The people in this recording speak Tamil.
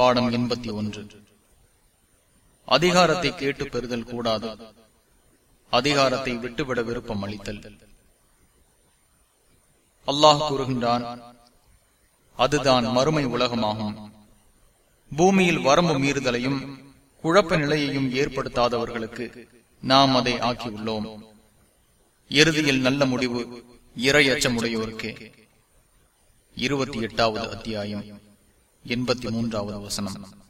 பாடம் எண்பத்தி ஒன்று. அதிகாரத்தை கேட்டு பெறுதல் கூடாது. அதிகாரத்தை விட்டுவிட விருப்பம் அளித்தல். அல்லாஹ் கூறுகின்றான் அதுதான் மறுமை உலகமாகும். பூமியில் வரம்பு மீறுதலையும் குழப்ப நிலையையும் ஏற்படுத்தாதவர்களுக்கு நாம் அதை ஆக்கியுள்ளோம். இறுதியில் நல்ல முடிவு இறை அச்சமுடையோருக்கே இருபத்தி எட்டாவது அத்தியாயம். எண்பத்தி மூன்றாவது வசனம்.